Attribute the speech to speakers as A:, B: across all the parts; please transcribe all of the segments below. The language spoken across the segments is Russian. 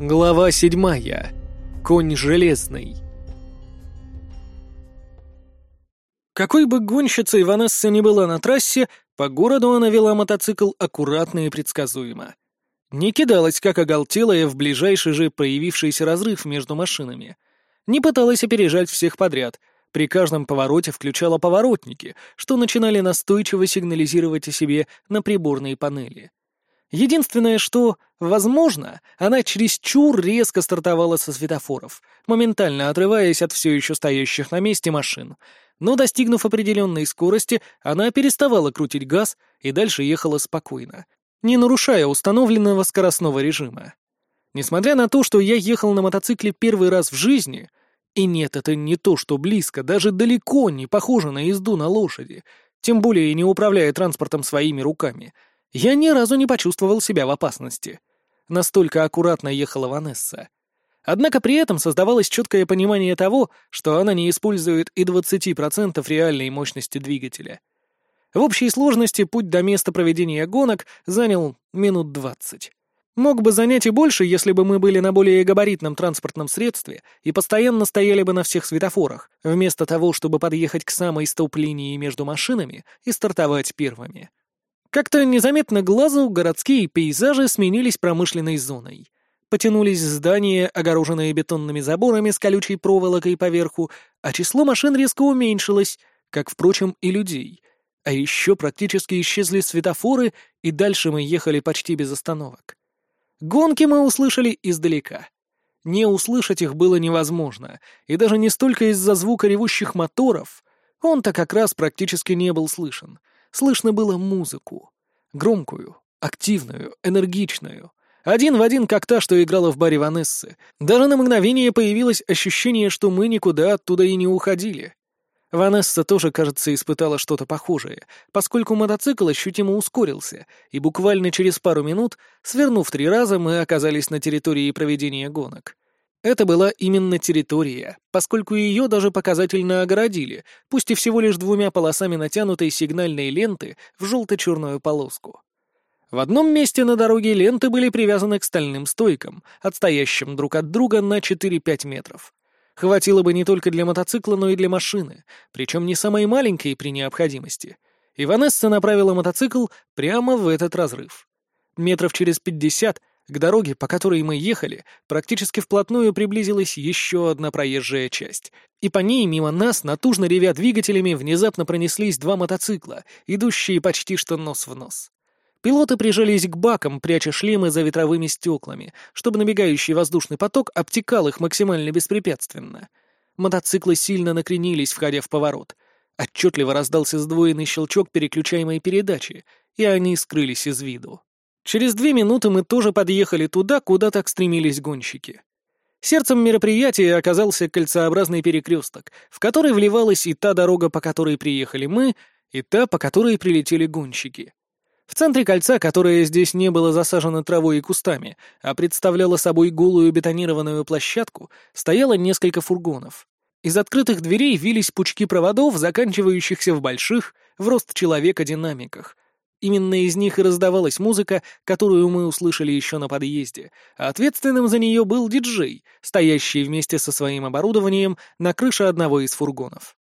A: Глава седьмая. Конь железный. Какой бы гонщицей Ванесса ни была на трассе, по городу она вела мотоцикл аккуратно и предсказуемо. Не кидалась, как оголтелая, в ближайший же проявившийся разрыв между машинами. Не пыталась опережать всех подряд. При каждом повороте включала поворотники, что начинали настойчиво сигнализировать о себе на приборной панели. Единственное, что, возможно, она чересчур резко стартовала со светофоров, моментально отрываясь от все еще стоящих на месте машин. Но, достигнув определенной скорости, она переставала крутить газ и дальше ехала спокойно, не нарушая установленного скоростного режима. Несмотря на то, что я ехал на мотоцикле первый раз в жизни, и нет, это не то, что близко, даже далеко не похоже на езду на лошади, тем более не управляя транспортом своими руками — я ни разу не почувствовал себя в опасности. Настолько аккуратно ехала Ванесса. Однако при этом создавалось четкое понимание того, что она не использует и 20% реальной мощности двигателя. В общей сложности путь до места проведения гонок занял минут 20. Мог бы занять и больше, если бы мы были на более габаритном транспортном средстве и постоянно стояли бы на всех светофорах, вместо того, чтобы подъехать к самой стоп-линии между машинами и стартовать первыми. Как-то незаметно глазу городские пейзажи сменились промышленной зоной. Потянулись здания, огороженные бетонными заборами с колючей проволокой поверху, а число машин резко уменьшилось, как, впрочем, и людей. А еще практически исчезли светофоры, и дальше мы ехали почти без остановок. Гонки мы услышали издалека. Не услышать их было невозможно, и даже не столько из-за звука ревущих моторов, он-то как раз практически не был слышен — слышно было музыку. Громкую, активную, энергичную. Один в один, как та, что играла в баре Ванессы. Даже на мгновение появилось ощущение, что мы никуда оттуда и не уходили. Ванесса тоже, кажется, испытала что-то похожее, поскольку мотоцикл ощутимо ускорился, и буквально через пару минут, свернув три раза, мы оказались на территории проведения гонок. Это была именно территория, поскольку ее даже показательно огородили, пусть и всего лишь двумя полосами натянутой сигнальной ленты в желто-черную полоску. В одном месте на дороге ленты были привязаны к стальным стойкам, отстоящим друг от друга на 4-5 метров. Хватило бы не только для мотоцикла, но и для машины, причем не самой маленькой при необходимости. И Ванесса направила мотоцикл прямо в этот разрыв. Метров через пятьдесят к дороге, по которой мы ехали, практически вплотную приблизилась еще одна проезжая часть. И по ней мимо нас, натужно ревя двигателями, внезапно пронеслись два мотоцикла, идущие почти что нос в нос. Пилоты прижались к бакам, пряча шлемы за ветровыми стеклами, чтобы набегающий воздушный поток обтекал их максимально беспрепятственно. Мотоциклы сильно накренились, входя в поворот. Отчетливо раздался сдвоенный щелчок переключаемой передачи, и они скрылись из виду. Через две минуты мы тоже подъехали туда, куда так стремились гонщики. Сердцем мероприятия оказался кольцеобразный перекресток, в который вливалась и та дорога, по которой приехали мы, и та, по которой прилетели гонщики. В центре кольца, которое здесь не было засажено травой и кустами, а представляло собой голую бетонированную площадку, стояло несколько фургонов. Из открытых дверей вились пучки проводов, заканчивающихся в больших, в рост человека динамиках, Именно из них и раздавалась музыка, которую мы услышали еще на подъезде, ответственным за нее был диджей, стоящий вместе со своим оборудованием на крыше одного из фургонов.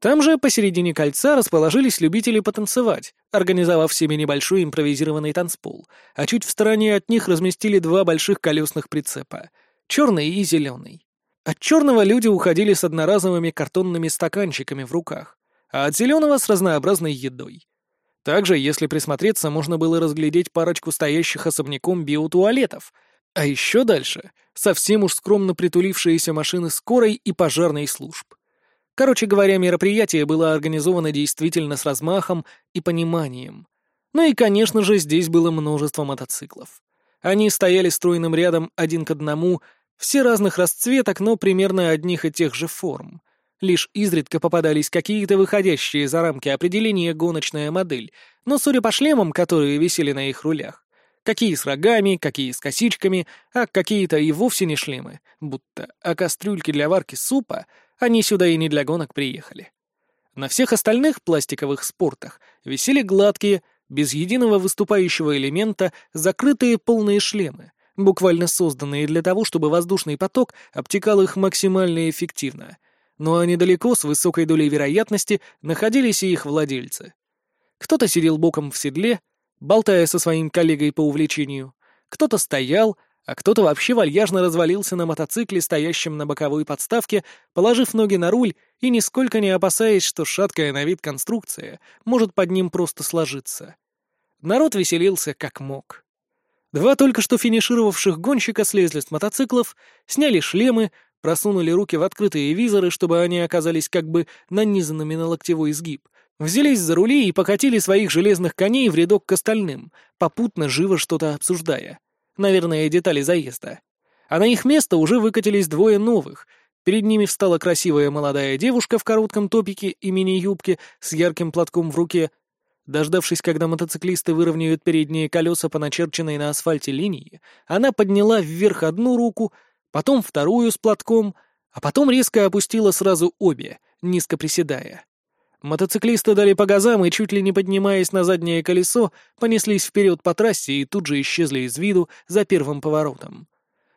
A: Там же посередине кольца расположились любители потанцевать, организовав себе небольшой импровизированный танцпол, а чуть в стороне от них разместили два больших колесных прицепа — черный и зеленый. От черного люди уходили с одноразовыми картонными стаканчиками в руках, а от зеленого — с разнообразной едой. Также, если присмотреться, можно было разглядеть парочку стоящих особняком биотуалетов, а еще дальше — совсем уж скромно притулившиеся машины скорой и пожарной служб. Короче говоря, мероприятие было организовано действительно с размахом и пониманием. Ну и, конечно же, здесь было множество мотоциклов. Они стояли стройным рядом один к одному, все разных расцветок, но примерно одних и тех же форм. Лишь изредка попадались какие-то выходящие за рамки определения гоночная модель, но, судя по шлемам, которые висели на их рулях, какие с рогами, какие с косичками, а какие-то и вовсе не шлемы, будто, а кастрюльки для варки супа, они сюда и не для гонок приехали. На всех остальных пластиковых спортах висели гладкие, без единого выступающего элемента, закрытые полные шлемы, буквально созданные для того, чтобы воздушный поток обтекал их максимально эффективно. Но они далеко, с высокой долей вероятности, находились и их владельцы. Кто-то сидел боком в седле, болтая со своим коллегой по увлечению, кто-то стоял, а кто-то вообще вальяжно развалился на мотоцикле, стоящем на боковой подставке, положив ноги на руль и нисколько не опасаясь, что шаткая на вид конструкция может под ним просто сложиться. Народ веселился как мог. Два только что финишировавших гонщика слезли с мотоциклов, сняли шлемы, просунули руки в открытые визоры, чтобы они оказались как бы нанизанными на локтевой изгиб, взялись за рули и покатили своих железных коней в рядок к остальным, попутно живо что-то обсуждая. Наверное, детали заезда. А на их место уже выкатились двое новых. Перед ними встала красивая молодая девушка в коротком топике и мини-юбке с ярким платком в руке, Дождавшись, когда мотоциклисты выровняют передние колеса по начерченной на асфальте линии, она подняла вверх одну руку, потом вторую с платком, а потом резко опустила сразу обе, низко приседая. Мотоциклисты дали по газам и, чуть ли не поднимаясь на заднее колесо, понеслись вперед по трассе и тут же исчезли из виду за первым поворотом.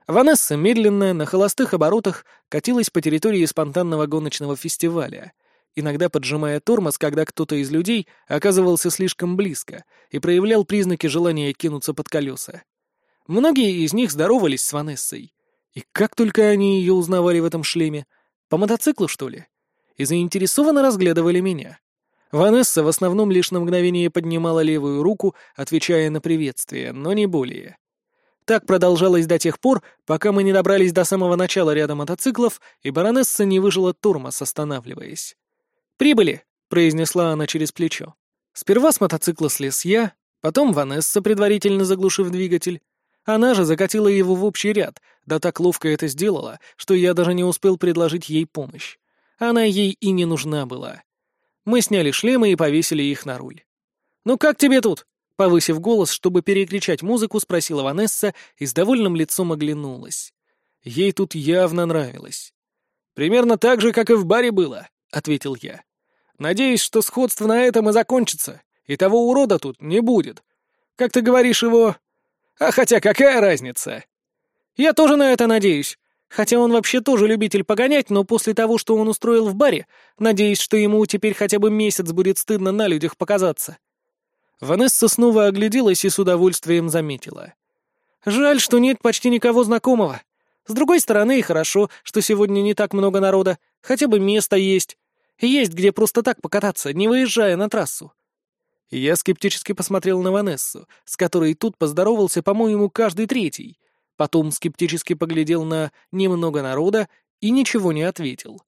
A: Ванесса медленно, на холостых оборотах, катилась по территории спонтанного гоночного фестиваля — иногда поджимая тормоз, когда кто-то из людей оказывался слишком близко и проявлял признаки желания кинуться под колеса. Многие из них здоровались с Ванессой. И как только они ее узнавали в этом шлеме? По мотоциклу, что ли? И заинтересованно разглядывали меня. Ванесса в основном лишь на мгновение поднимала левую руку, отвечая на приветствие, но не более. Так продолжалось до тех пор, пока мы не добрались до самого начала ряда мотоциклов, и баронесса не выжила тормоз, останавливаясь. «Прибыли!» — произнесла она через плечо. Сперва с мотоцикла слез я, потом Ванесса, предварительно заглушив двигатель. Она же закатила его в общий ряд, да так ловко это сделала, что я даже не успел предложить ей помощь. Она ей и не нужна была. Мы сняли шлемы и повесили их на руль. «Ну как тебе тут?» Повысив голос, чтобы перекричать музыку, спросила Ванесса и с довольным лицом оглянулась. Ей тут явно нравилось. «Примерно так же, как и в баре было», — ответил я. Надеюсь, что сходство на этом и закончится, и того урода тут не будет. Как ты говоришь его... А хотя какая разница? Я тоже на это надеюсь. Хотя он вообще тоже любитель погонять, но после того, что он устроил в баре, надеюсь, что ему теперь хотя бы месяц будет стыдно на людях показаться. Ванесса снова огляделась и с удовольствием заметила. Жаль, что нет почти никого знакомого. С другой стороны, хорошо, что сегодня не так много народа, хотя бы место есть. Есть где просто так покататься, не выезжая на трассу. Я скептически посмотрел на Ванессу, с которой тут поздоровался, по-моему, каждый третий. Потом скептически поглядел на немного народа и ничего не ответил.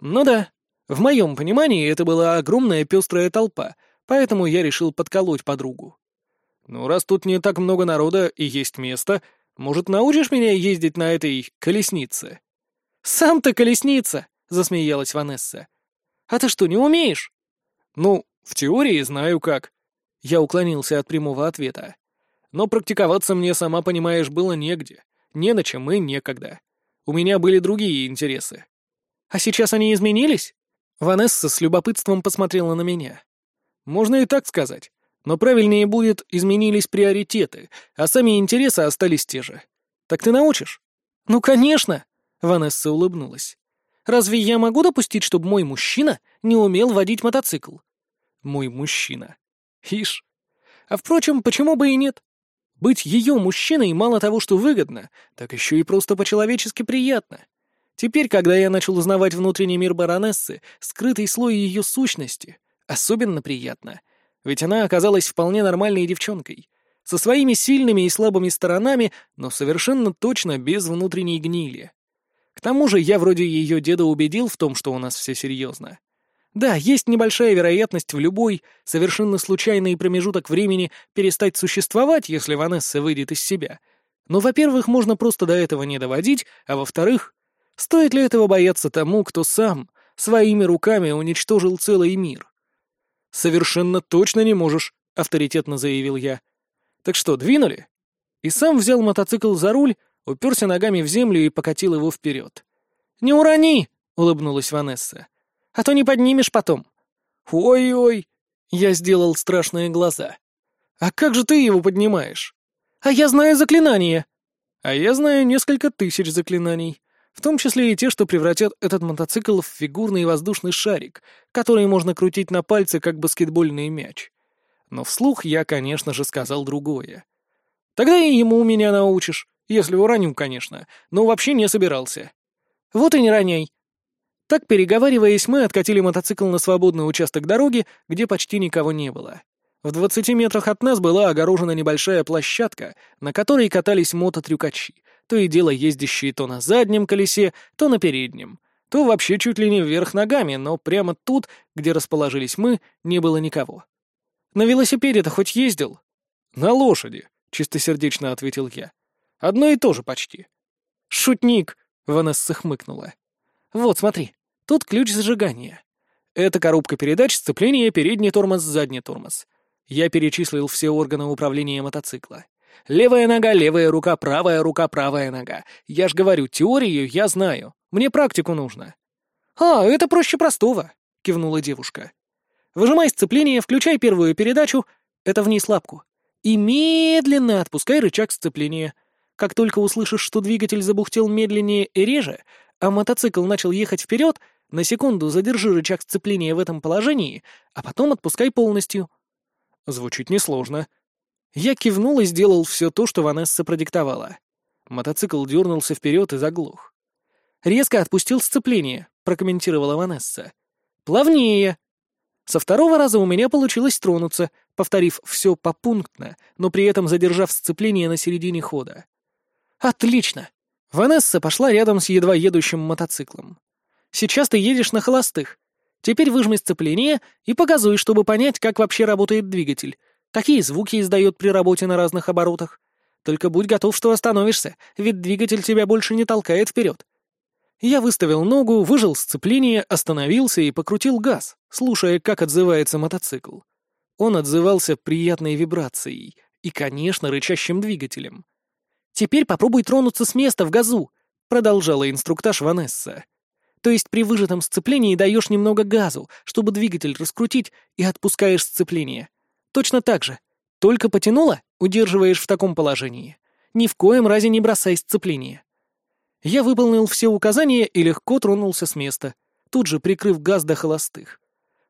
A: Ну да, в моем понимании это была огромная пестрая толпа, поэтому я решил подколоть подругу. «Ну, раз тут не так много народа и есть место, может, научишь меня ездить на этой колеснице?» «Сам ты колесница!» — засмеялась Ванесса. А ты что, не умеешь?» «Ну, в теории знаю как». Я уклонился от прямого ответа. Но практиковаться мне, сама понимаешь, было негде. Не на чем и некогда. У меня были другие интересы. «А сейчас они изменились?» Ванесса с любопытством посмотрела на меня. «Можно и так сказать. Но правильнее будет, изменились приоритеты, а сами интересы остались те же. Так ты научишь?» «Ну, конечно!» — Ванесса улыбнулась. Разве я могу допустить, чтобы мой мужчина не умел водить мотоцикл? Мой мужчина. Ишь. А впрочем, почему бы и нет? Быть ее мужчиной мало того, что выгодно, так еще и просто по-человечески приятно. Теперь, когда я начал узнавать внутренний мир баронессы, скрытый слой ее сущности, особенно приятно. Ведь она оказалась вполне нормальной девчонкой. Со своими сильными и слабыми сторонами, но совершенно точно без внутренней гнили. К тому же я вроде ее деда убедил в том, что у нас все серьезно. Да, есть небольшая вероятность в любой, совершенно случайный промежуток времени перестать существовать, если Ванесса выйдет из себя. Но, во-первых, можно просто до этого не доводить, а во-вторых, стоит ли этого бояться тому, кто сам своими руками уничтожил целый мир? «Совершенно точно не можешь», — авторитетно заявил я. «Так что, двинули?» И сам взял мотоцикл за руль, уперся ногами в землю и покатил его вперед. «Не урони!» — улыбнулась Ванесса. «А то не поднимешь потом». «Ой-ой!» — я сделал страшные глаза. «А как же ты его поднимаешь?» «А я знаю заклинание!» А я знаю несколько тысяч заклинаний, в том числе и те, что превратят этот мотоцикл в фигурный воздушный шарик, который можно крутить на пальце, как баскетбольный мяч. Но вслух я, конечно же, сказал другое. Тогда и ему меня научишь, если уроню, конечно, но вообще не собирался. Вот и не роняй. Так, переговариваясь, мы откатили мотоцикл на свободный участок дороги, где почти никого не было. В двадцати метрах от нас была огорожена небольшая площадка, на которой катались мототрюкачи, то и дело ездящие то на заднем колесе, то на переднем, то вообще чуть ли не вверх ногами, но прямо тут, где расположились мы, не было никого. «На велосипеде-то хоть ездил?» «На лошади», — чистосердечно ответил я. «Одно и то же почти». «Шутник!» — Ванесса хмыкнула. «Вот, смотри, тут ключ зажигания. Это коробка передач, сцепление, передний тормоз, задний тормоз. Я перечислил все органы управления мотоцикла. Левая нога, левая рука, правая рука, правая нога. Я ж говорю, теорию я знаю. Мне практику нужно. «А, это проще простого», — кивнула девушка. «Выжимай сцепление, включай первую передачу, это вниз лапку, и медленно отпускай рычаг сцепления. Как только услышишь, что двигатель забухтел медленнее и реже, а мотоцикл начал ехать вперед, на секунду задержи рычаг сцепления в этом положении, а потом отпускай полностью. Звучит несложно. Я кивнул и сделал все то, что Ванесса продиктовала. Мотоцикл дернулся вперед и заглох. «Резко отпустил сцепление», — прокомментировала Ванесса. «Плавнее». Со второго раза у меня получилось тронуться, повторив все попунктно, но при этом задержав сцепление на середине хода. «Отлично!» Ванесса пошла рядом с едва едущим мотоциклом. «Сейчас ты едешь на холостых. Теперь выжми сцепление и погазуй, чтобы понять, как вообще работает двигатель, какие звуки издает при работе на разных оборотах. Только будь готов, что остановишься, ведь двигатель тебя больше не толкает вперед. Я выставил ногу, выжил сцепление, остановился и покрутил газ, слушая, как отзывается мотоцикл. Он отзывался приятной вибрацией и, конечно, рычащим двигателем. «Теперь попробуй тронуться с места в газу», — продолжала инструктаж Ванесса. То есть при выжатом сцеплении даешь немного газу, чтобы двигатель раскрутить, и отпускаешь сцепление. Точно так же. Только потянула, удерживаешь в таком положении. Ни в коем разе не бросай сцепление. Я выполнил все указания и легко тронулся с места, тут же прикрыв газ до холостых.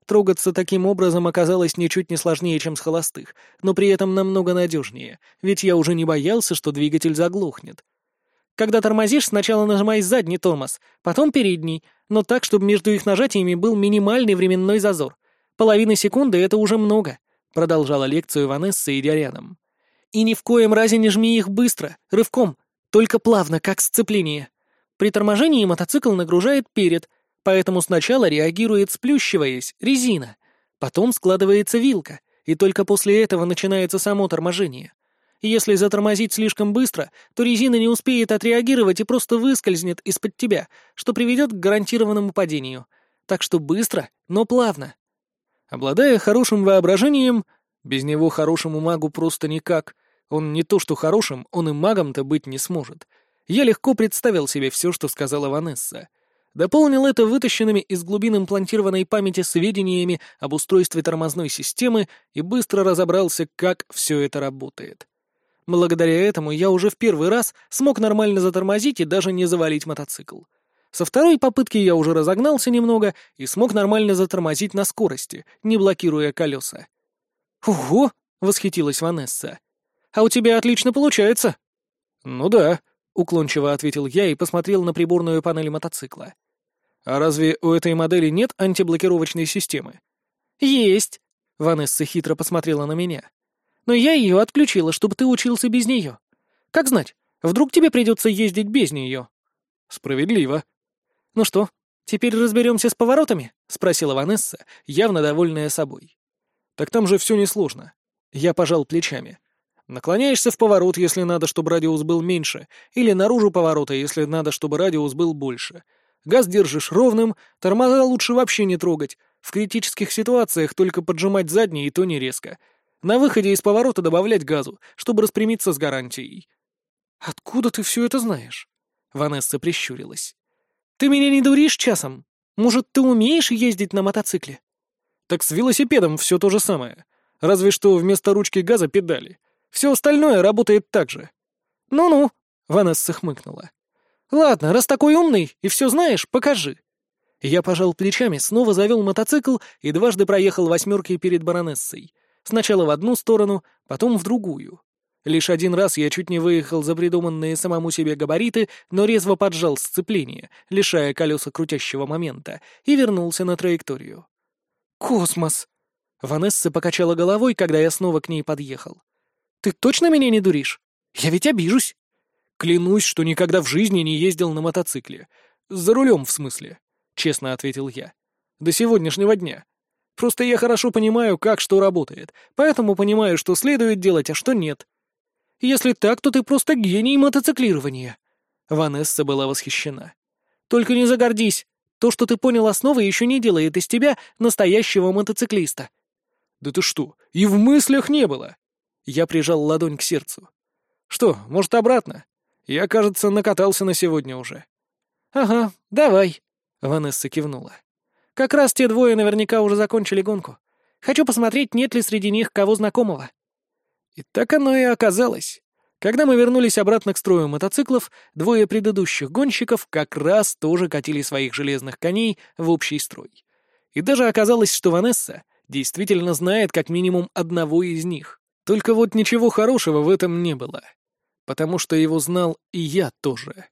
A: Трогаться таким образом оказалось ничуть не сложнее, чем с холостых, но при этом намного надежнее, ведь я уже не боялся, что двигатель заглохнет. Когда тормозишь, сначала нажимай задний тормоз, потом передний, но так, чтобы между их нажатиями был минимальный временной зазор. Половина секунды — это уже много», — продолжала лекцию Ванесса, идя рядом. «И ни в коем разе не жми их быстро, рывком, только плавно, как сцепление. При торможении мотоцикл нагружает перед, поэтому сначала реагирует сплющиваясь, резина, потом складывается вилка, и только после этого начинается само торможение. Если затормозить слишком быстро, то резина не успеет отреагировать и просто выскользнет из-под тебя, что приведет к гарантированному падению. Так что быстро, но плавно. Обладая хорошим воображением, без него хорошему магу просто никак. Он не то что хорошим, он и магом-то быть не сможет. Я легко представил себе все, что сказала Ванесса. Дополнил это вытащенными из глубин имплантированной памяти сведениями об устройстве тормозной системы и быстро разобрался, как все это работает. Благодаря этому я уже в первый раз смог нормально затормозить и даже не завалить мотоцикл. Со второй попытки я уже разогнался немного и смог нормально затормозить на скорости, не блокируя колеса. «Ого!» — восхитилась Ванесса. «А у тебя отлично получается!» «Ну да», — уклончиво ответил я и посмотрел на приборную панель мотоцикла. «А разве у этой модели нет антиблокировочной системы?» «Есть!» — Ванесса хитро посмотрела на меня но я ее отключила, чтобы ты учился без нее. Как знать, вдруг тебе придется ездить без нее?» «Справедливо». «Ну что, теперь разберемся с поворотами?» — спросила Ванесса, явно довольная собой. «Так там же все несложно». Я пожал плечами. Наклоняешься в поворот, если надо, чтобы радиус был меньше, или наружу поворота, если надо, чтобы радиус был больше. Газ держишь ровным, тормоза лучше вообще не трогать. В критических ситуациях только поджимать задний, и то не резко. На выходе из поворота добавлять газу, чтобы распрямиться с гарантией. «Откуда ты все это знаешь?» Ванесса прищурилась. «Ты меня не дуришь часом? Может, ты умеешь ездить на мотоцикле?» «Так с велосипедом все то же самое. Разве что вместо ручки газа педали. Все остальное работает так же». «Ну-ну», — Ванесса хмыкнула. «Ладно, раз такой умный и все знаешь, покажи». Я пожал плечами, снова завел мотоцикл и дважды проехал восьмеркой перед баронессой. Сначала в одну сторону, потом в другую. Лишь один раз я чуть не выехал за придуманные самому себе габариты, но резво поджал сцепление, лишая колеса крутящего момента, и вернулся на траекторию. «Космос!» Ванесса покачала головой, когда я снова к ней подъехал. «Ты точно меня не дуришь? Я ведь обижусь!» «Клянусь, что никогда в жизни не ездил на мотоцикле. За рулем, в смысле», — честно ответил я. «До сегодняшнего дня. Просто я хорошо понимаю, как что работает, поэтому понимаю, что следует делать, а что нет. Если так, то ты просто гений мотоциклирования». Ванесса была восхищена. «Только не загордись. То, что ты понял основы, еще не делает из тебя настоящего мотоциклиста». «Да ты что, и в мыслях не было!» Я прижал ладонь к сердцу. «Что, может, обратно? Я, кажется, накатался на сегодня уже». «Ага, давай», — Ванесса кивнула. «Как раз те двое наверняка уже закончили гонку. Хочу посмотреть, нет ли среди них кого знакомого». И так оно и оказалось. Когда мы вернулись обратно к строю мотоциклов, двое предыдущих гонщиков как раз тоже катили своих железных коней в общий строй. И даже оказалось, что Ванесса действительно знает как минимум одного из них. Только вот ничего хорошего в этом не было. Потому что его знал и я тоже.